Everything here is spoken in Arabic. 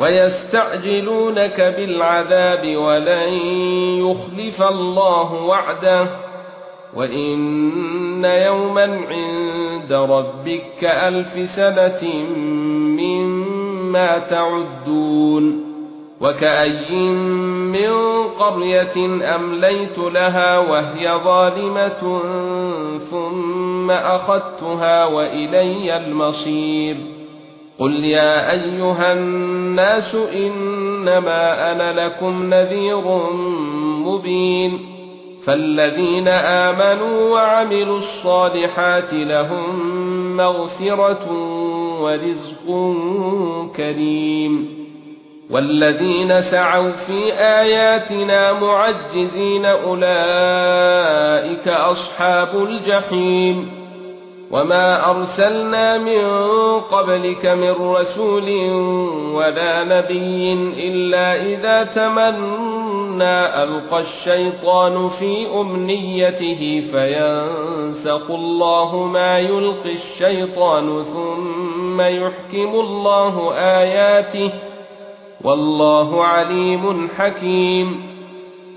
ويستعجلونك بالعذاب ولن يخلف الله وعده وإن يوما عند ربك ألف سنة مما تعدون وكأي من قرية أمليت لها وهي ظالمة ثم أخذتها وإلي المصير قل يا ايها الناس انما أنا لكم نذير مبين فالذين امنوا وعملوا الصالحات لهم مغفرة ورزق كريم والذين سعوا في اياتنا معجزين اولئك اصحاب الجحيم وما ارسلنا من قبلك من رسول ولا نبي الا اذا تمنى القى الشيطان في امنيته فينسخ الله ما يلقي الشيطان ثم يحكم الله اياته والله عليم حكيم